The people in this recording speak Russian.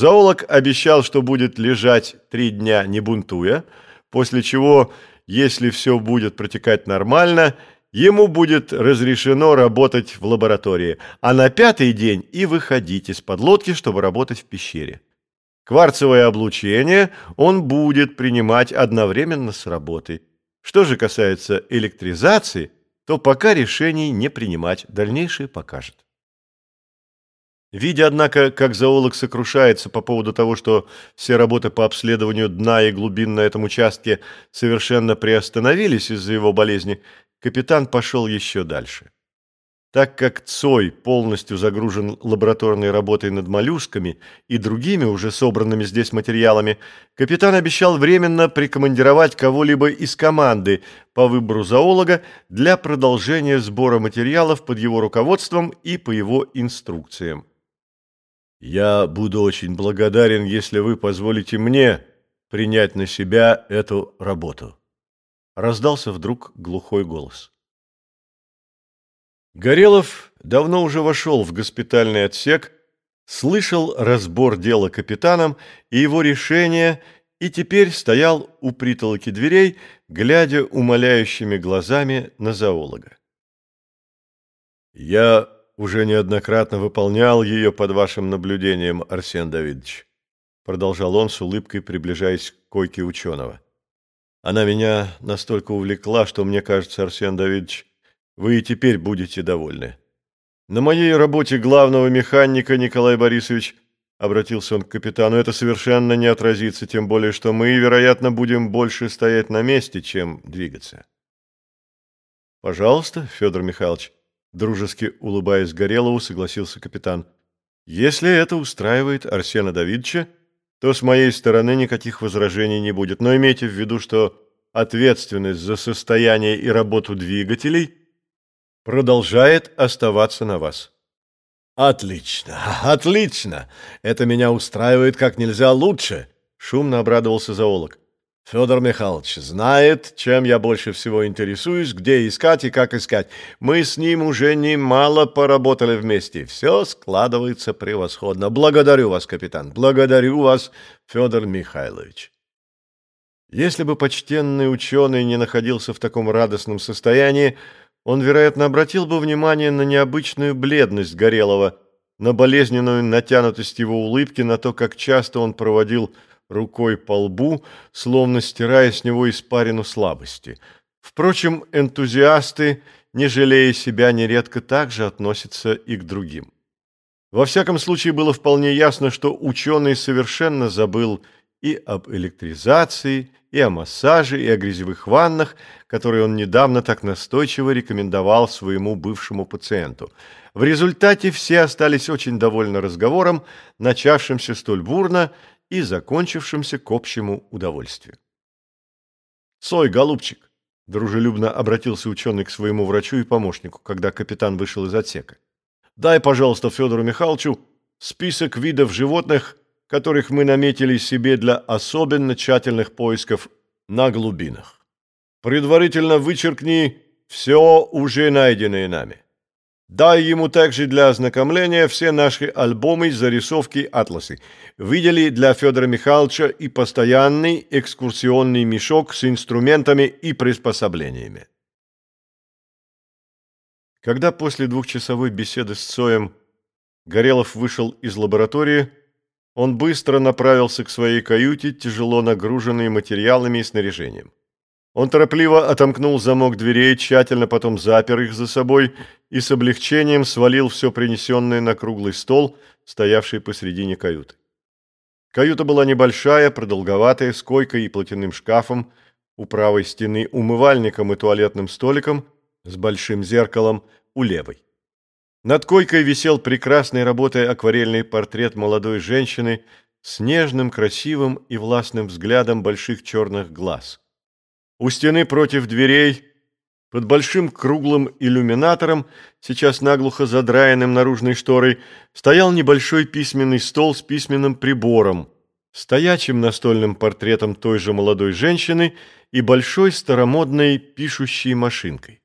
Зоолог обещал, что будет лежать три дня не бунтуя, после чего, если все будет протекать нормально, ему будет разрешено работать в лаборатории, а на пятый день и выходить из-под лодки, чтобы работать в пещере. Кварцевое облучение он будет принимать одновременно с работой. Что же касается электризации, то пока решений не принимать, дальнейшее покажет. Видя, однако, как зоолог сокрушается по поводу того, что все работы по обследованию дна и глубин на этом участке совершенно приостановились из-за его болезни, капитан пошел еще дальше. Так как Цой полностью загружен лабораторной работой над моллюсками и другими уже собранными здесь материалами, капитан обещал временно прикомандировать кого-либо из команды по выбору зоолога для продолжения сбора материалов под его руководством и по его инструкциям. «Я буду очень благодарен, если вы позволите мне принять на себя эту работу», — раздался вдруг глухой голос. Горелов давно уже вошел в госпитальный отсек, слышал разбор дела капитаном и его решение, и теперь стоял у притолоки дверей, глядя умоляющими глазами на зоолога. «Я уже неоднократно выполнял ее под вашим наблюдением, Арсен Давидович», продолжал он с улыбкой, приближаясь к койке ученого. «Она меня настолько увлекла, что, мне кажется, Арсен Давидович, вы и теперь будете довольны. На моей работе главного механика, Николай Борисович, обратился он к капитану, это совершенно не отразится, тем более, что мы, вероятно, будем больше стоять на месте, чем двигаться. Пожалуйста, Федор Михайлович, дружески улыбаясь Горелову, согласился капитан. Если это устраивает Арсена Давидовича, то с моей стороны никаких возражений не будет. Но имейте в виду, что ответственность за состояние и работу двигателей – продолжает оставаться на вас. Отлично, отлично. Это меня устраивает как нельзя лучше, шумно обрадовался зоолог. Федор Михайлович знает, чем я больше всего интересуюсь, где искать и как искать. Мы с ним уже немало поработали вместе. Все складывается превосходно. Благодарю вас, капитан. Благодарю вас, Федор Михайлович. Если бы почтенный ученый не находился в таком радостном состоянии, он, вероятно, обратил бы внимание на необычную бледность Горелого, на болезненную натянутость его улыбки, на то, как часто он проводил рукой по лбу, словно стирая с него испарину слабости. Впрочем, энтузиасты, не жалея себя, нередко также относятся и к другим. Во всяком случае, было вполне ясно, что ученый совершенно забыл и об электризации, и о массаже, и о грязевых ваннах, которые он недавно так настойчиво рекомендовал своему бывшему пациенту. В результате все остались очень довольны разговором, начавшимся столь бурно и закончившимся к общему удовольствию. «Сой, голубчик!» – дружелюбно обратился ученый к своему врачу и помощнику, когда капитан вышел из отсека. «Дай, пожалуйста, Федору Михайловичу список видов животных, которых мы наметили себе для особенно тщательных поисков на глубинах. Предварительно вычеркни все уже найденное нами. Дай ему также для ознакомления все наши альбомы, зарисовки, атласы. Видели для Федора Михайловича и постоянный экскурсионный мешок с инструментами и приспособлениями. Когда после двухчасовой беседы с Цоем Горелов вышел из лаборатории, он быстро направился к своей каюте, тяжело нагруженной материалами и снаряжением. Он торопливо отомкнул замок дверей, тщательно потом запер их за собой и с облегчением свалил все принесенное на круглый стол, стоявший посредине каюты. Каюта была небольшая, продолговатая, с койкой и платяным шкафом, у правой стены умывальником и туалетным столиком, с большим зеркалом у левой. Над койкой висел прекрасной работой акварельный портрет молодой женщины с нежным, красивым и властным взглядом больших черных глаз. У стены против дверей, под большим круглым иллюминатором, сейчас наглухо задраенным наружной шторой, стоял небольшой письменный стол с письменным прибором, стоячим настольным портретом той же молодой женщины и большой старомодной пишущей машинкой.